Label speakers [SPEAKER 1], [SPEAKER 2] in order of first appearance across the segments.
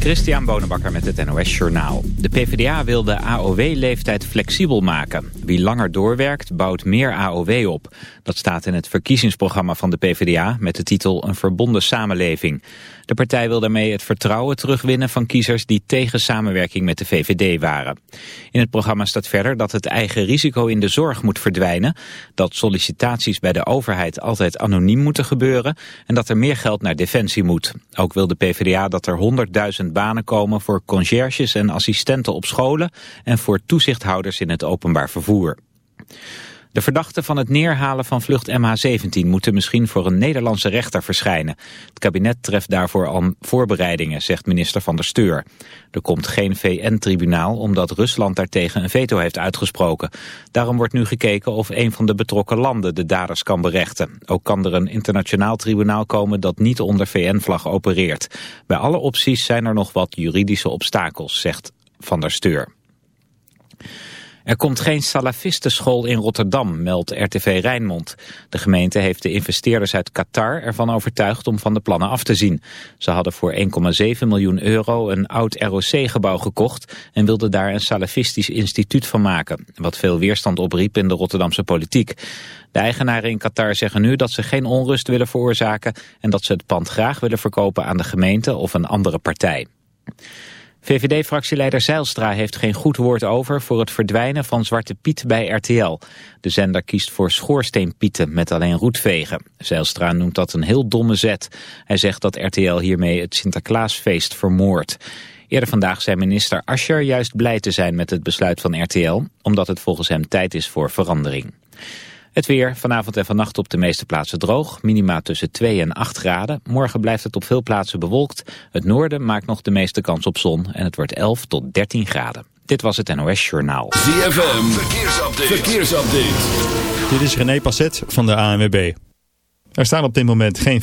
[SPEAKER 1] Christian Bonenbakker met het NOS Journaal. De PvdA wil de AOW-leeftijd flexibel maken. Wie langer doorwerkt, bouwt meer AOW op. Dat staat in het verkiezingsprogramma van de PvdA met de titel Een verbonden samenleving. De partij wil daarmee het vertrouwen terugwinnen van kiezers die tegen samenwerking met de VVD waren. In het programma staat verder dat het eigen risico in de zorg moet verdwijnen, dat sollicitaties bij de overheid altijd anoniem moeten gebeuren en dat er meer geld naar defensie moet. Ook wil de PvdA dat er 100.000 banen komen voor conciërges en assistenten op scholen en voor toezichthouders in het openbaar vervoer. De verdachten van het neerhalen van vlucht MH17 moeten misschien voor een Nederlandse rechter verschijnen. Het kabinet treft daarvoor al voorbereidingen, zegt minister van der Steur. Er komt geen VN-tribunaal omdat Rusland daartegen een veto heeft uitgesproken. Daarom wordt nu gekeken of een van de betrokken landen de daders kan berechten. Ook kan er een internationaal tribunaal komen dat niet onder VN-vlag opereert. Bij alle opties zijn er nog wat juridische obstakels, zegt van der Steur. Er komt geen salafistenschool in Rotterdam, meldt RTV Rijnmond. De gemeente heeft de investeerders uit Qatar ervan overtuigd om van de plannen af te zien. Ze hadden voor 1,7 miljoen euro een oud ROC-gebouw gekocht... en wilden daar een salafistisch instituut van maken... wat veel weerstand opriep in de Rotterdamse politiek. De eigenaren in Qatar zeggen nu dat ze geen onrust willen veroorzaken... en dat ze het pand graag willen verkopen aan de gemeente of een andere partij. VVD-fractieleider Zeilstra heeft geen goed woord over voor het verdwijnen van Zwarte Piet bij RTL. De zender kiest voor schoorsteenpieten met alleen roetvegen. Zeilstra noemt dat een heel domme zet. Hij zegt dat RTL hiermee het Sinterklaasfeest vermoordt. Eerder vandaag zei minister Ascher juist blij te zijn met het besluit van RTL, omdat het volgens hem tijd is voor verandering. Het weer, vanavond en vannacht op de meeste plaatsen droog. Minima tussen 2 en 8 graden. Morgen blijft het op veel plaatsen bewolkt. Het noorden maakt nog de meeste kans op zon. En het wordt 11 tot 13 graden. Dit was het NOS Journaal.
[SPEAKER 2] ZFM, verkeersupdate. verkeersupdate.
[SPEAKER 3] Dit is René Passet van de ANWB. Er staan op dit moment geen...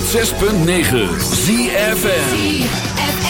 [SPEAKER 4] 106.9 ZFM.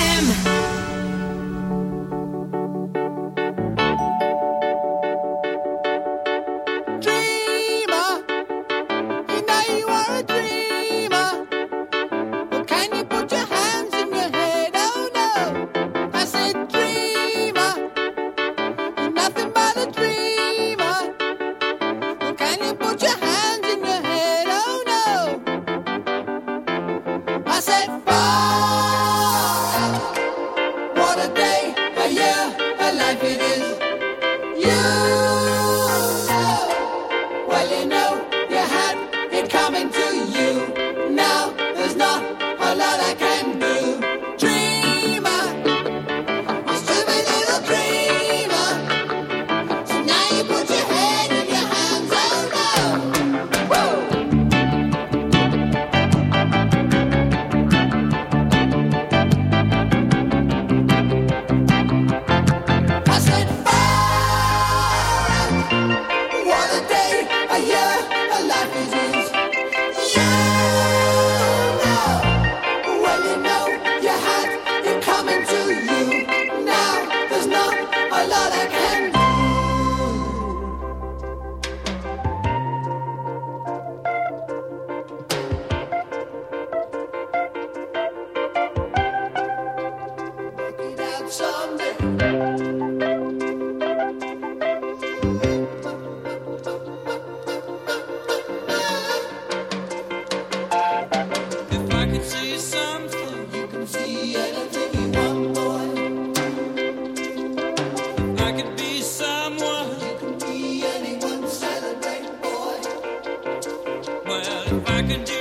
[SPEAKER 5] I can do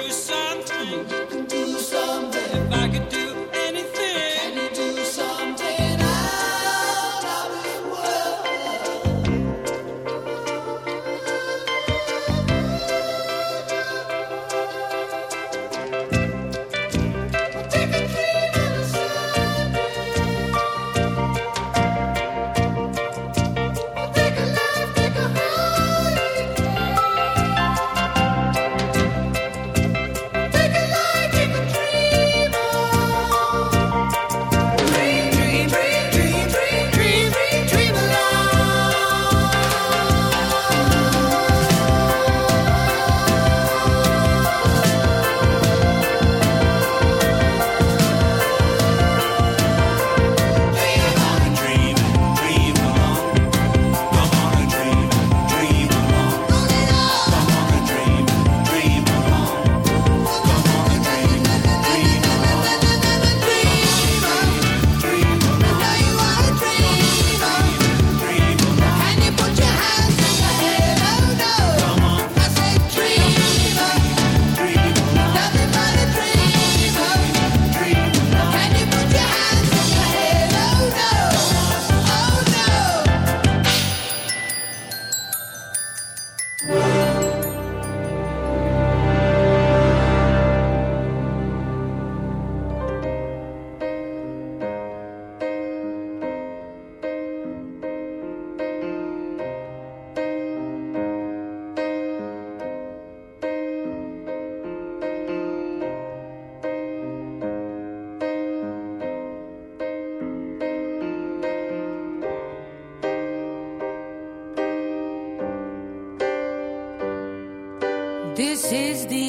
[SPEAKER 6] This is the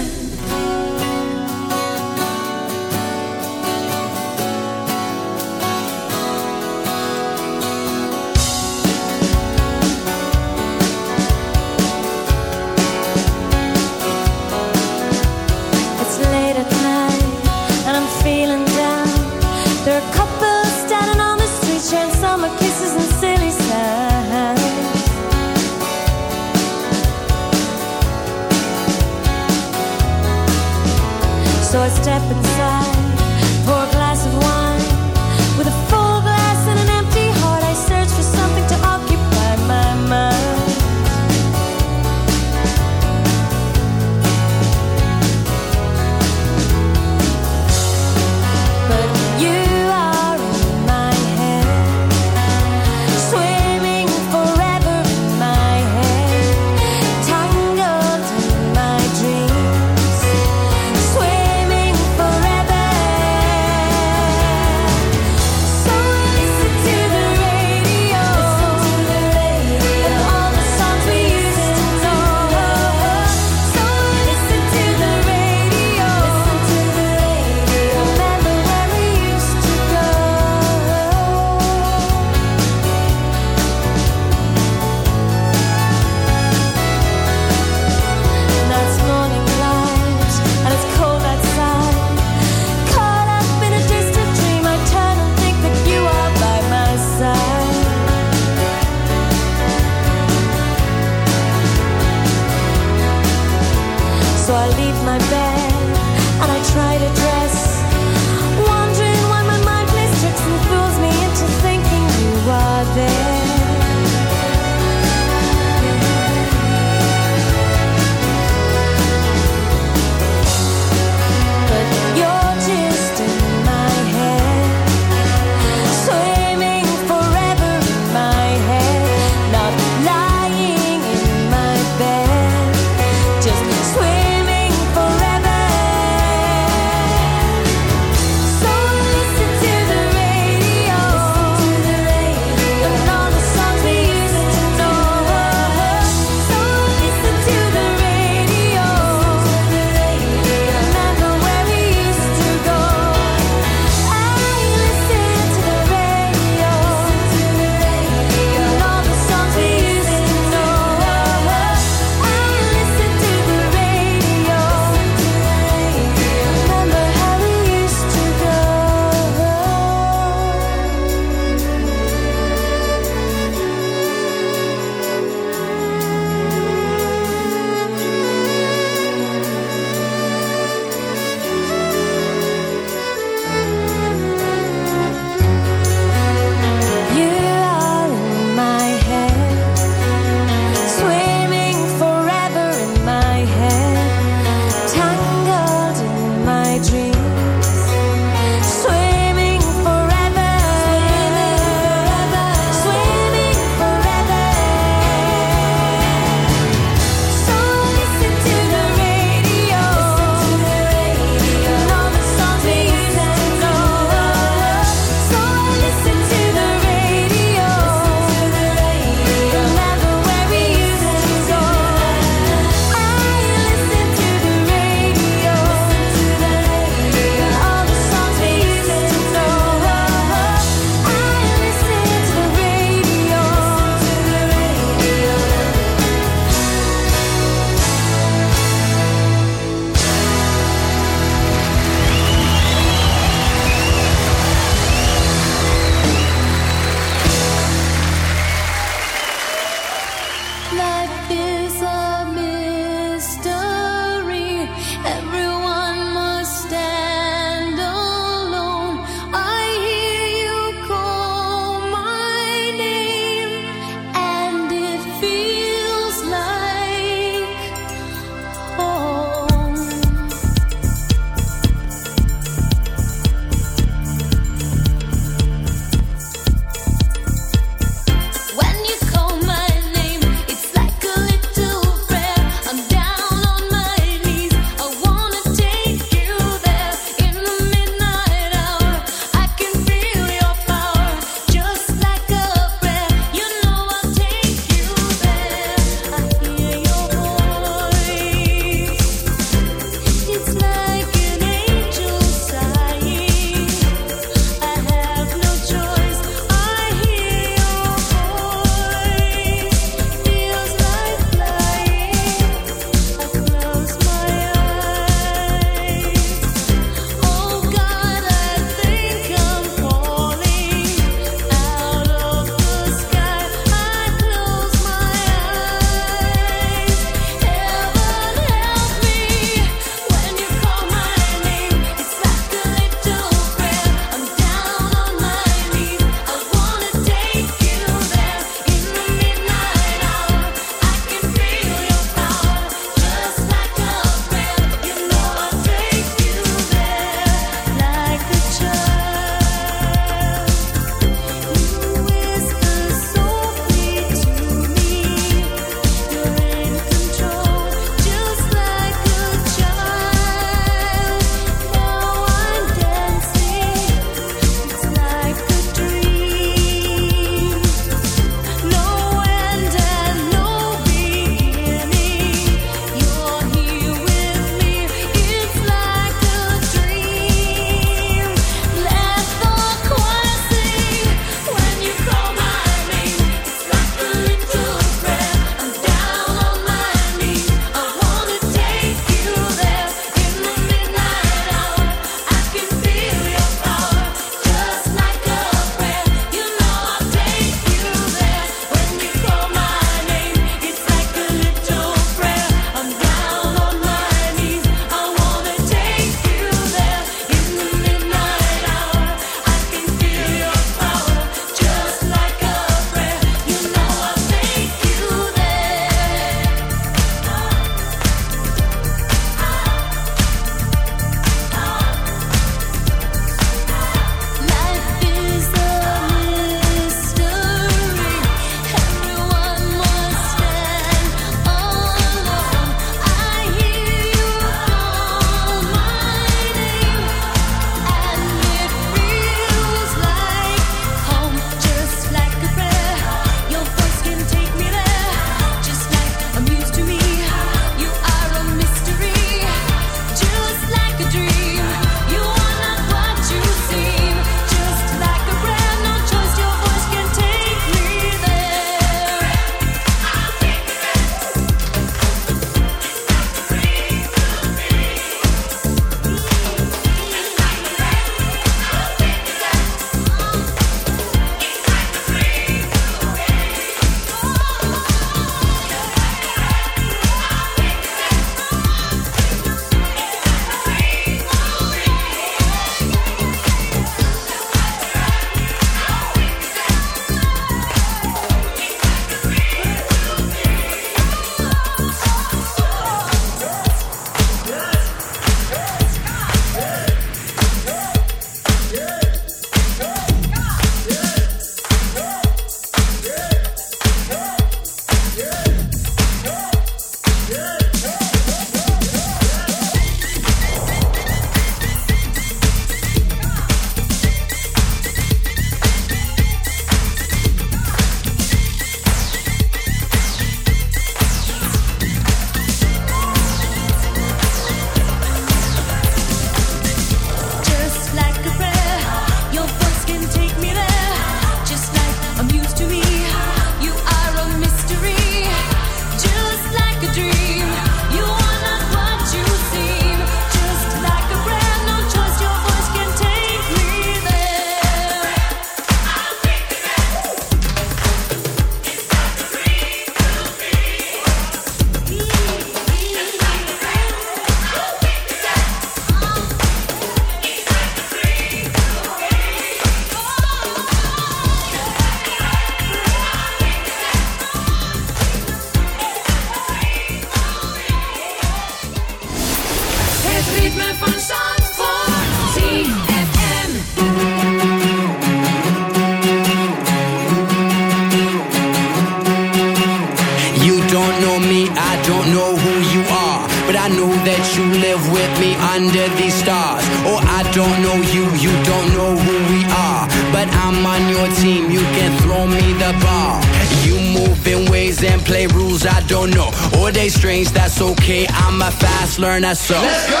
[SPEAKER 4] burn that soul. Let's go.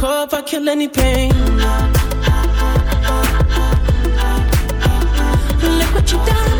[SPEAKER 4] cup, I kill any pain. Look what you done.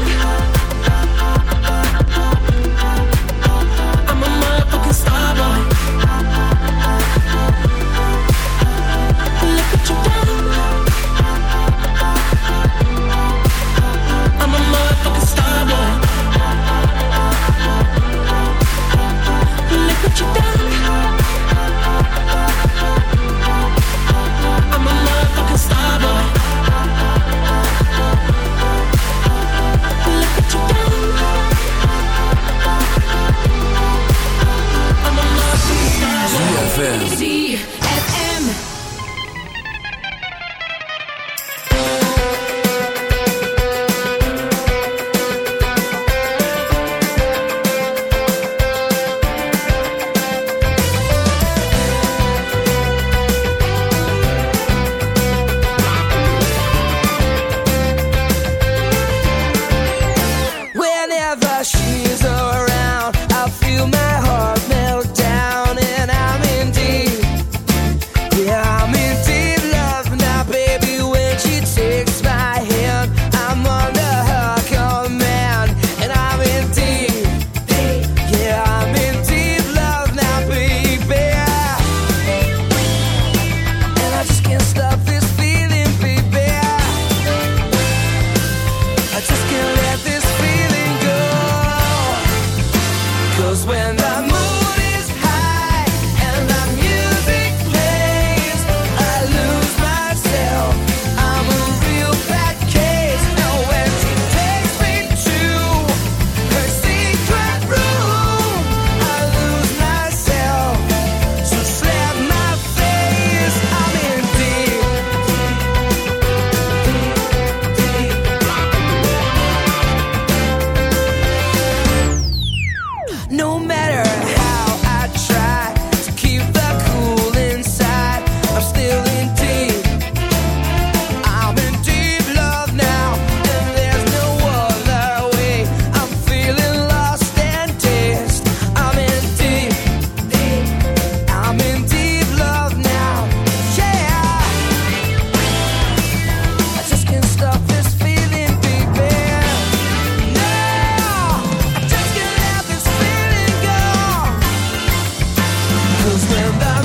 [SPEAKER 4] and I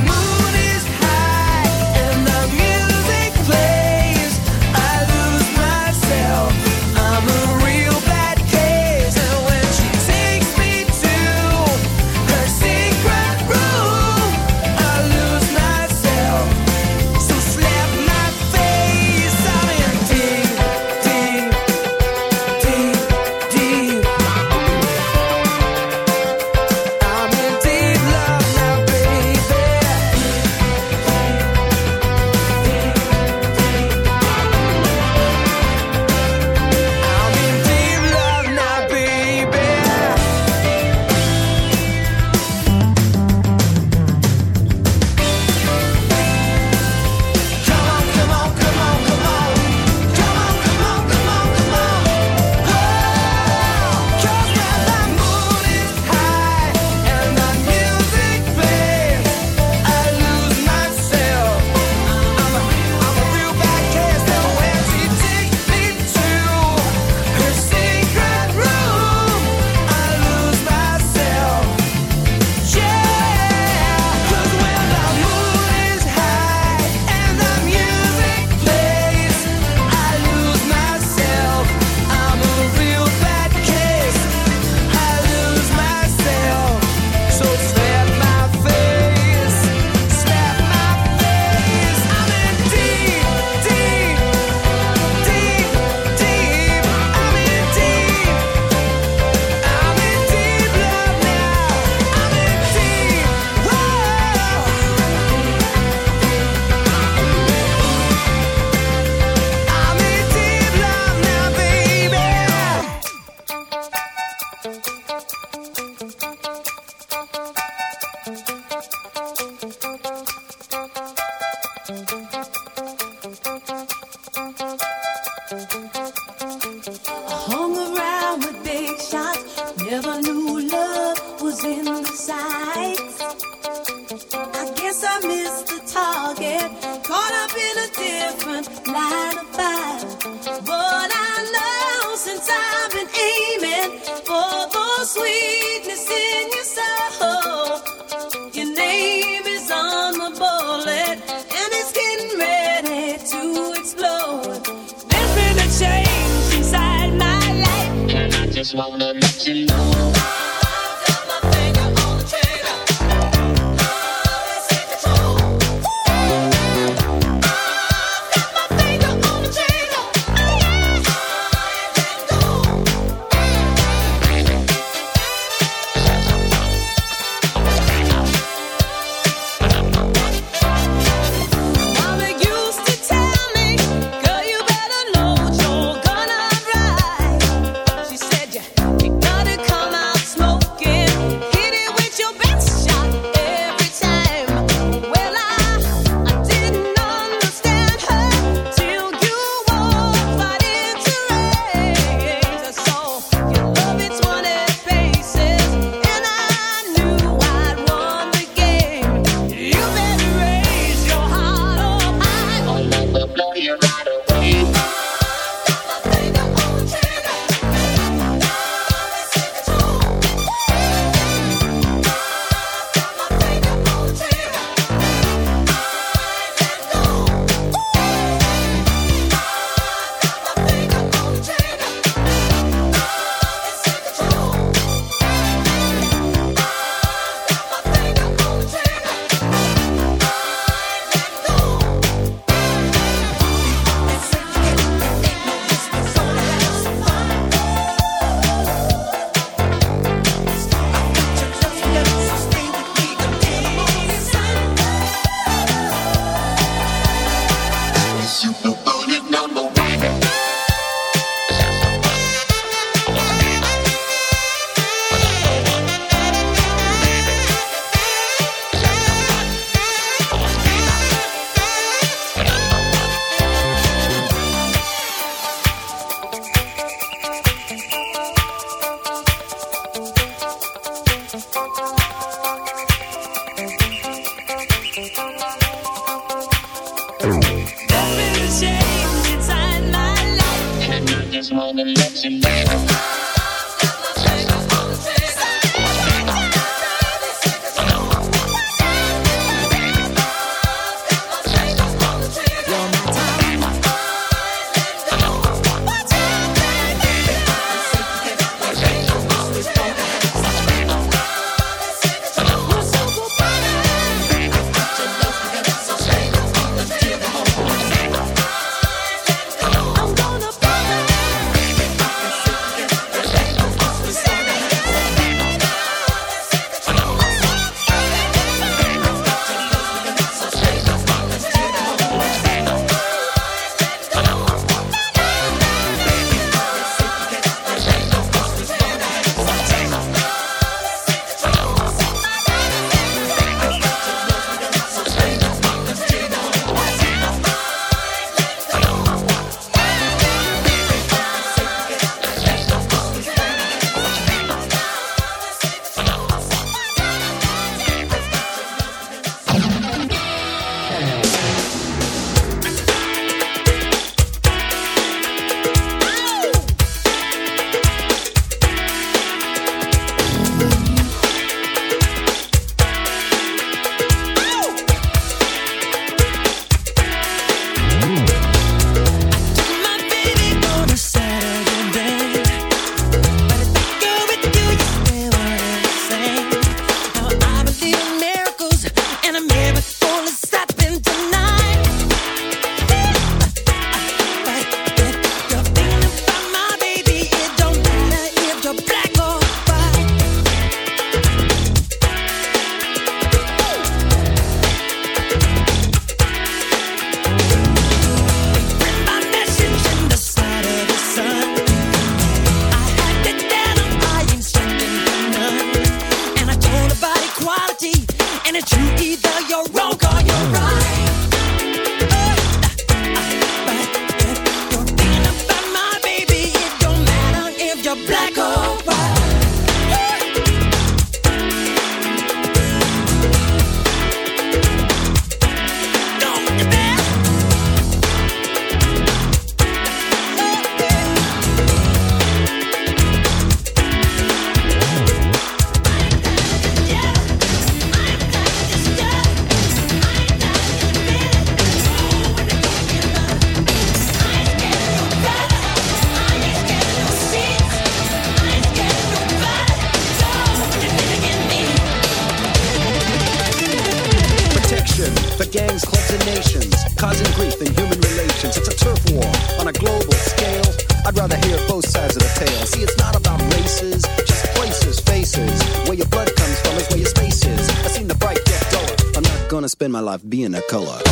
[SPEAKER 7] Color.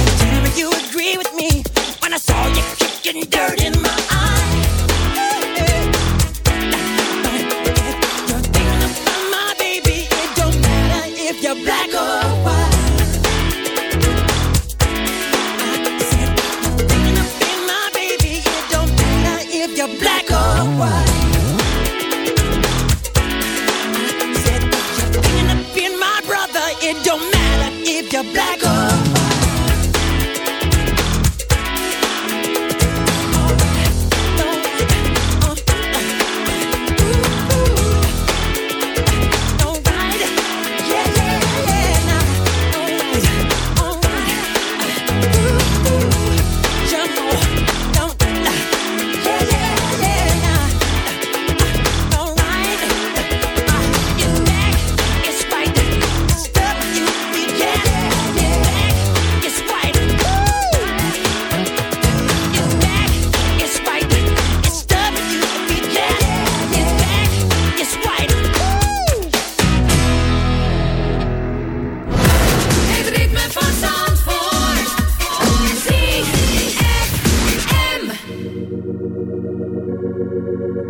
[SPEAKER 4] Thank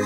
[SPEAKER 4] you.